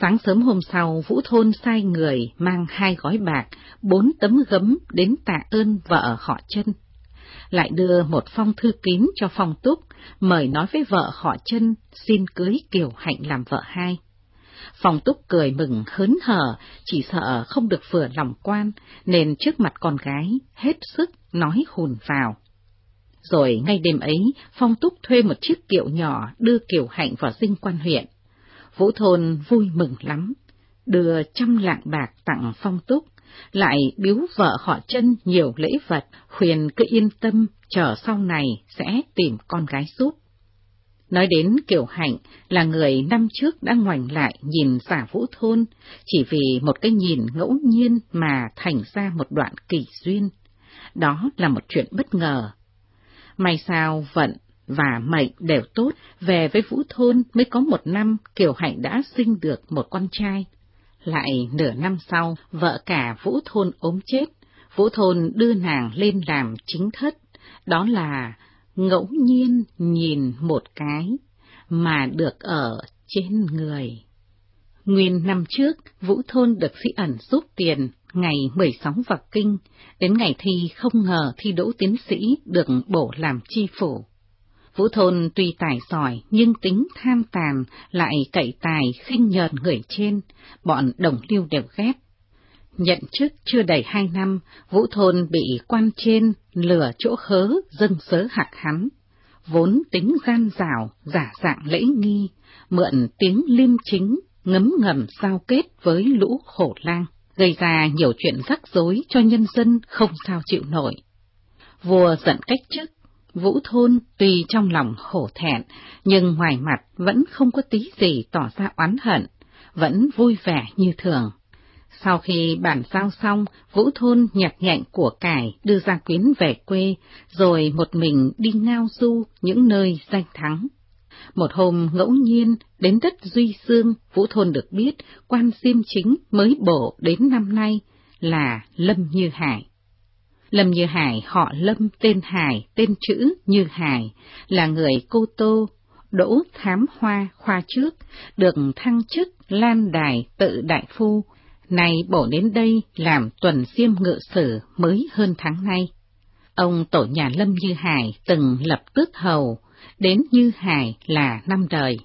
Sáng sớm hôm sau, Vũ Thôn sai người mang hai gói bạc, bốn tấm gấm đến tạ ơn vợ họ chân. Lại đưa một phong thư kín cho Phong Túc, mời nói với vợ họ chân xin cưới Kiều Hạnh làm vợ hai. Phong Túc cười mừng hớn hở, chỉ sợ không được vừa lòng quan, nên trước mặt con gái hết sức nói hùn vào. Rồi ngay đêm ấy, Phong Túc thuê một chiếc kiệu nhỏ đưa Kiều Hạnh vào dinh quan huyện. Vũ Thôn vui mừng lắm, đưa trăm lạng bạc tặng Phong Túc, lại biếu vợ họ chân nhiều lễ vật, khuyên cứ yên tâm, chờ sau này sẽ tìm con gái giúp. Nói đến Kiều Hạnh là người năm trước đã ngoảnh lại nhìn giả vũ thôn, chỉ vì một cái nhìn ngẫu nhiên mà thành ra một đoạn kỳ duyên. Đó là một chuyện bất ngờ. May sao vận và mệnh đều tốt, về với Vũ Thôn mới có một năm Kiều Hạnh đã sinh được một con trai. Lại nửa năm sau, vợ cả Vũ Thôn ốm chết, Vũ Thôn đưa nàng lên làm chính thất, đó là ngẫu nhiên nhìn một cái mà được ở trên người. Nguyên năm trước, Vũ Thôn được sĩ ẩn giúp tiền ngày 16 vào kinh, đến ngày thi không ngờ thi đỗ tiến sĩ được bổ làm chi phủ. Vũ Thôn tuy tài giỏi nhưng tính tham tàn, lại cậy tài khinh nhờn người trên, bọn đồng lưu đều ghét. Nhận chức chưa đầy hai năm, Vũ Thôn bị quan trên lừa chỗ hớ dân sớ hạc hắn. Vốn tính gian rào, giả dạng lễ nghi, mượn tiếng liêm chính, ngấm ngầm giao kết với lũ khổ lang, gây ra nhiều chuyện rắc rối cho nhân dân không sao chịu nổi. Vua giận cách chức, Vũ Thôn tuy trong lòng hổ thẹn, nhưng ngoài mặt vẫn không có tí gì tỏ ra oán hận, vẫn vui vẻ như thường. Sau khi bản giao xong, Vũ Thôn nhặt nhạnh của cải đưa ra quyến về quê, rồi một mình đi ngao du những nơi danh thắng. Một hôm ngẫu nhiên, đến đất Duy Sương, Vũ Thôn được biết quan diêm chính mới bổ đến năm nay là Lâm Như Hải. Lâm Như Hải họ Lâm tên Hải, tên chữ Như Hải, là người Cô Tô, đỗ thám hoa khoa trước, được thăng chức Lan Đài tự đại phu, nay bổ đến đây làm tuần siêm ngự sử mới hơn tháng nay. Ông tổ nhà Lâm Như Hải từng lập tước hầu, đến Như Hải là năm đời.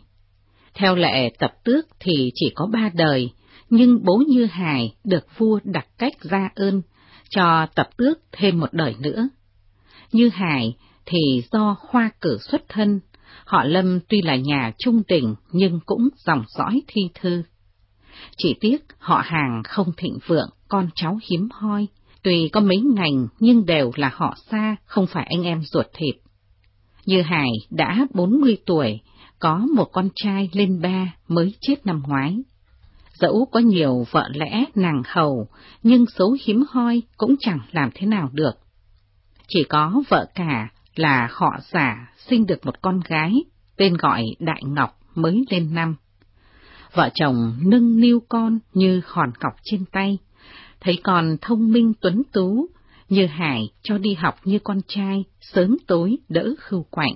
Theo lệ tập tước thì chỉ có ba đời, nhưng bố Như Hải được vua đặt cách ra ơn, cho tập tước thêm một đời nữa. Như Hải thì do khoa cử xuất thân, họ Lâm tuy là nhà trung tỉnh nhưng cũng dòng dõi thi thư. Chỉ tiếc họ hàng không thịnh vượng, con cháu hiếm hoi, tuy có mấy ngành nhưng đều là họ xa, không phải anh em ruột thịt. Như Hải đã 40 tuổi, có một con trai lên ba mới chết năm ngoái. Dẫu có nhiều vợ lẽ nàng hầu, nhưng số hiếm hoi cũng chẳng làm thế nào được. Chỉ có vợ cả là họ giả sinh được một con gái, tên gọi Đại Ngọc mới lên năm. Vợ chồng nâng niu con như hòn cọc trên tay, thấy con thông minh tuấn tú, như Hải cho đi học như con trai, sớm tối đỡ khưu quạnh.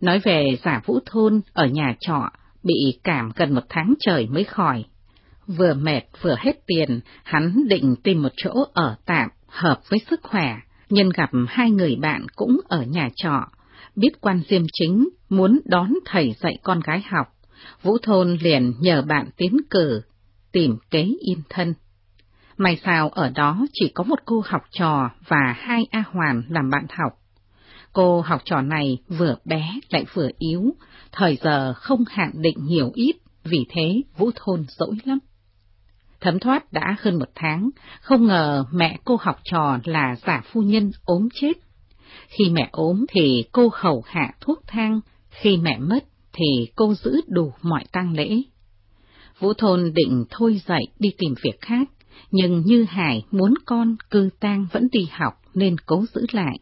Nói về giả vũ thôn ở nhà trọ, bị cảm gần một tháng trời mới khỏi. Vừa mệt vừa hết tiền, hắn định tìm một chỗ ở tạm, hợp với sức khỏe, nhân gặp hai người bạn cũng ở nhà trọ, biết quan diêm chính, muốn đón thầy dạy con gái học. Vũ Thôn liền nhờ bạn tiến cử, tìm kế yên thân. May sao ở đó chỉ có một cô học trò và hai A Hoàn làm bạn học. Cô học trò này vừa bé lại vừa yếu, thời giờ không hạn định nhiều ít, vì thế Vũ Thôn dỗi lắm. Thấm thoát đã hơn một tháng, không ngờ mẹ cô học trò là giả phu nhân ốm chết. Khi mẹ ốm thì cô hầu hạ thuốc thang, khi mẹ mất thì cô giữ đủ mọi tang lễ. Vũ Thôn định thôi dậy đi tìm việc khác, nhưng Như Hải muốn con cư tang vẫn đi học nên cố giữ lại.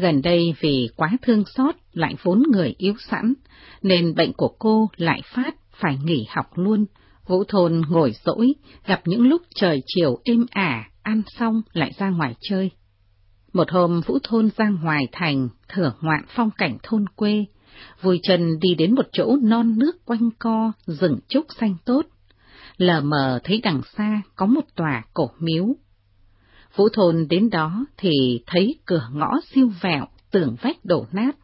Gần đây vì quá thương xót lại vốn người yếu sẵn, nên bệnh của cô lại phát phải nghỉ học luôn. Vũ Thôn ngồi dỗi, gặp những lúc trời chiều êm ả, ăn xong lại ra ngoài chơi. Một hôm Vũ Thôn ra ngoài thành, thưởng ngoạn phong cảnh thôn quê, vui chân đi đến một chỗ non nước quanh co, rừng trúc xanh tốt. lờ mờ thấy đằng xa có một tòa cổ miếu. Vũ Thôn đến đó thì thấy cửa ngõ siêu vẹo, tường vách đổ nát,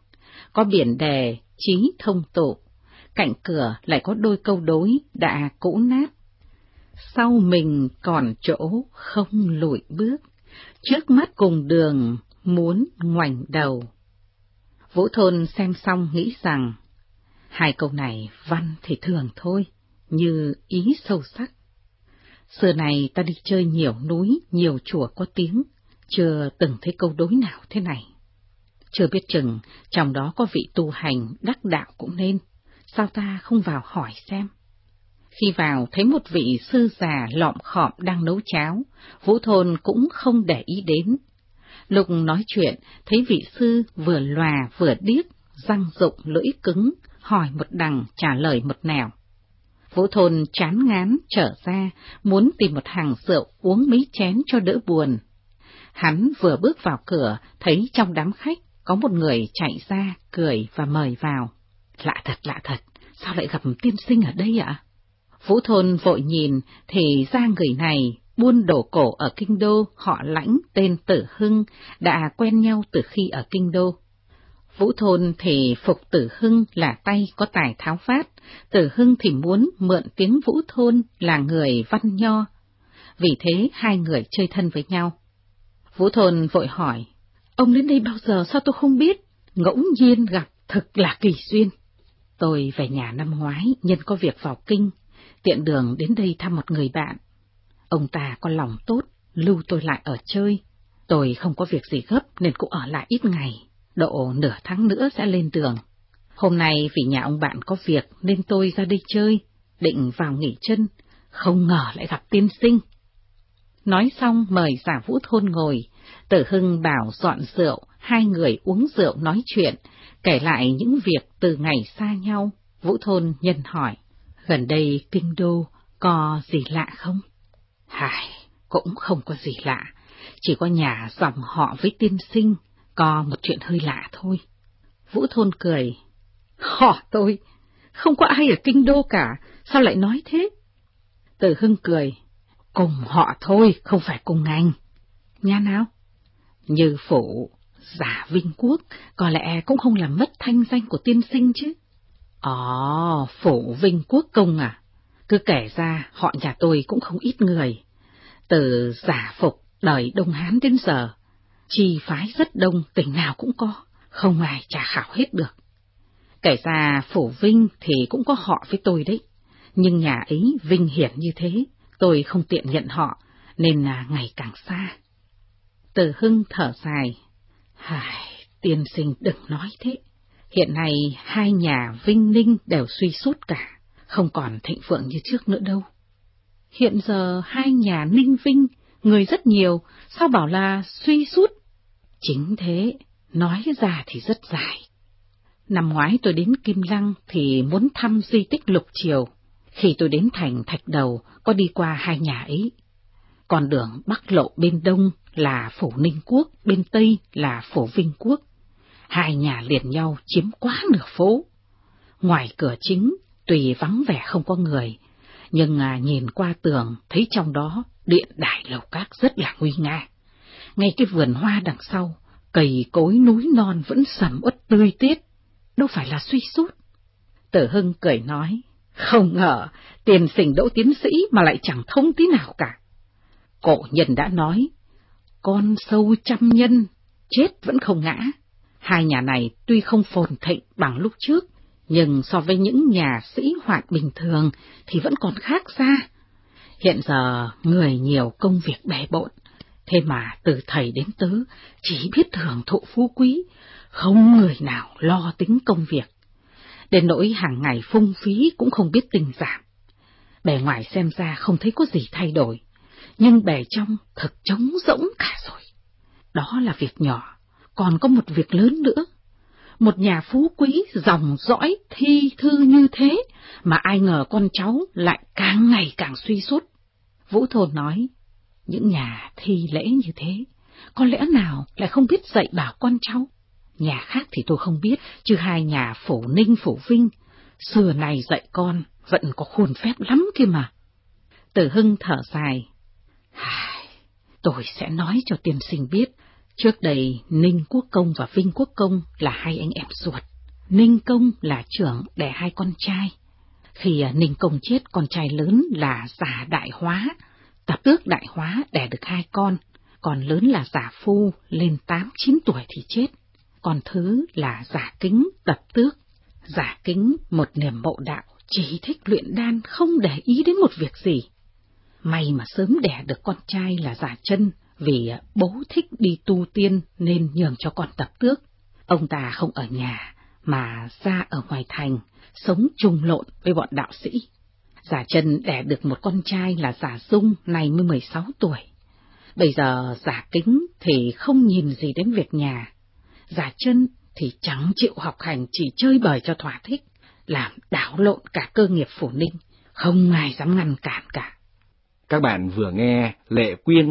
có biển đề, trí thông tụ, cạnh cửa lại có đôi câu đối đã cũ nát. Sau mình còn chỗ không lùi bước, trước mắt cùng đường muốn ngoảnh đầu. Vũ Thôn xem xong nghĩ rằng, hai câu này văn thì thường thôi, như ý sâu sắc. Xưa này ta đi chơi nhiều núi, nhiều chùa có tiếng, chưa từng thấy câu đối nào thế này. Chưa biết chừng, trong đó có vị tu hành đắc đạo cũng nên, sao ta không vào hỏi xem? Khi vào thấy một vị sư già lọm khọm đang nấu cháo, Vũ Thôn cũng không để ý đến. Lục nói chuyện, thấy vị sư vừa lòa vừa điếc, răng rụng lưỡi cứng, hỏi một đằng trả lời một nẻo. Vũ Thôn chán ngán trở ra, muốn tìm một hàng rượu uống mấy chén cho đỡ buồn. Hắn vừa bước vào cửa, thấy trong đám khách có một người chạy ra, cười và mời vào. Lạ thật, lạ thật, sao lại gặp tiên sinh ở đây ạ? Vũ Thôn vội nhìn, thì ra người này, buôn đổ cổ ở Kinh Đô, họ lãnh tên Tử Hưng, đã quen nhau từ khi ở Kinh Đô. Vũ Thôn thì phục Tử Hưng là tay có tài tháo phát, Tử Hưng thì muốn mượn tiếng Vũ Thôn là người văn nho. Vì thế hai người chơi thân với nhau. Vũ Thôn vội hỏi, ông đến đây bao giờ sao tôi không biết? Ngẫu nhiên gặp, thật là kỳ duyên. Tôi về nhà năm ngoái, nhân có việc vào kinh, tiện đường đến đây thăm một người bạn. Ông ta có lòng tốt, lưu tôi lại ở chơi. Tôi không có việc gì gấp nên cũng ở lại ít ngày, độ nửa tháng nữa sẽ lên đường. Hôm nay vì nhà ông bạn có việc nên tôi ra đây chơi, định vào nghỉ chân, không ngờ lại gặp tiên sinh. Nói xong mời giả vũ thôn ngồi, tử hưng bảo dọn rượu, hai người uống rượu nói chuyện, kể lại những việc từ ngày xa nhau. Vũ thôn nhân hỏi, gần đây kinh đô có gì lạ không? Hải, cũng không có gì lạ, chỉ có nhà dòng họ với tiên sinh, có một chuyện hơi lạ thôi. Vũ thôn cười, Họ tôi, không có ai ở kinh đô cả, sao lại nói thế? Từ Hưng cười, cùng họ thôi, không phải cùng ngành. nha nào? Như phủ, giả vinh quốc, có lẽ cũng không làm mất thanh danh của tiên sinh chứ. Ồ, phủ vinh quốc công à? Cứ kể ra, họ nhà tôi cũng không ít người. Từ giả phục, đời Đông Hán đến giờ, chi phái rất đông, tỉnh nào cũng có, không ai trả khảo hết được. Kể ra phủ Vinh thì cũng có họ với tôi đấy, nhưng nhà ấy vinh hiển như thế, tôi không tiện nhận họ, nên là ngày càng xa. Từ Hưng thở dài, Hài, tiên sinh đừng nói thế. Hiện nay hai nhà Vinh Ninh đều suy sút cả, không còn thịnh vượng như trước nữa đâu. Hiện giờ hai nhà Ninh Vinh, người rất nhiều, sao bảo là suy sút? Chính thế, nói ra thì rất dài. Năm ngoái tôi đến Kim Lăng thì muốn thăm di tích Lục Triều. Khi tôi đến thành Thạch Đầu, có đi qua hai nhà ấy. còn đường Bắc Lộ bên đông là Phủ Ninh Quốc, bên Tây là Phủ Vinh Quốc. Hai nhà liền nhau chiếm quá nửa phố. Ngoài cửa chính, tùy vắng vẻ không có người, nhưng à, nhìn qua tường thấy trong đó điện đại lầu các rất là nguy nga. Ngay cái vườn hoa đằng sau, cầy cối núi non vẫn sầm uất tươi tiết, đâu phải là suy sút. Tử Hưng cười nói, không ngờ tiền sinh đỗ tiến sĩ mà lại chẳng thông tí nào cả. Cổ nhân đã nói, con sâu trăm nhân, chết vẫn không ngã. Hai nhà này tuy không phồn thịnh bằng lúc trước, nhưng so với những nhà sĩ hoạt bình thường thì vẫn còn khác xa. Hiện giờ người nhiều công việc bề bộn, thế mà từ thầy đến tớ chỉ biết hưởng thụ phú quý, không người nào lo tính công việc. Đến nỗi hàng ngày phung phí cũng không biết tình giảm. Bề ngoài xem ra không thấy có gì thay đổi, nhưng bề trong thật trống rỗng cả rồi. Đó là việc nhỏ, còn có một việc lớn nữa. Một nhà phú quý dòng dõi thi thư như thế, mà ai ngờ con cháu lại càng ngày càng suy sút. Vũ Thôn nói, những nhà thi lễ như thế, có lẽ nào lại không biết dạy bảo con cháu? Nhà khác thì tôi không biết, chứ hai nhà phủ ninh phủ vinh, xưa này dạy con vẫn có khuôn phép lắm kia mà. Tử Hưng thở dài. Tôi sẽ nói cho tiên sinh biết, trước đây Ninh Quốc Công và Vinh Quốc Công là hai anh em ruột. Ninh Công là trưởng đẻ hai con trai. Khi à, Ninh Công chết, con trai lớn là giả đại hóa, tập tước đại hóa đẻ được hai con, còn lớn là giả phu, lên tám chín tuổi thì chết. Còn thứ là giả kính, tập tước. Giả kính một niềm mộ đạo, chỉ thích luyện đan, không để ý đến một việc gì. May mà sớm đẻ được con trai là giả chân, vì à, bố thích đi tu tiên nên nhường cho con tập tước. Ông ta không ở nhà, mà ra ở ngoài thành, sống trùng lộn với bọn đạo sĩ. Giả chân đẻ được một con trai là giả dung, này mới 16 tuổi. Bây giờ giả kính thì không nhìn gì đến việc nhà. Giả chân thì chẳng chịu học hành chỉ chơi bời cho thỏa thích, làm đảo lộn cả cơ nghiệp phủ ninh, không ai dám ngăn cản cả. Các bạn vừa nghe Lệ Quyên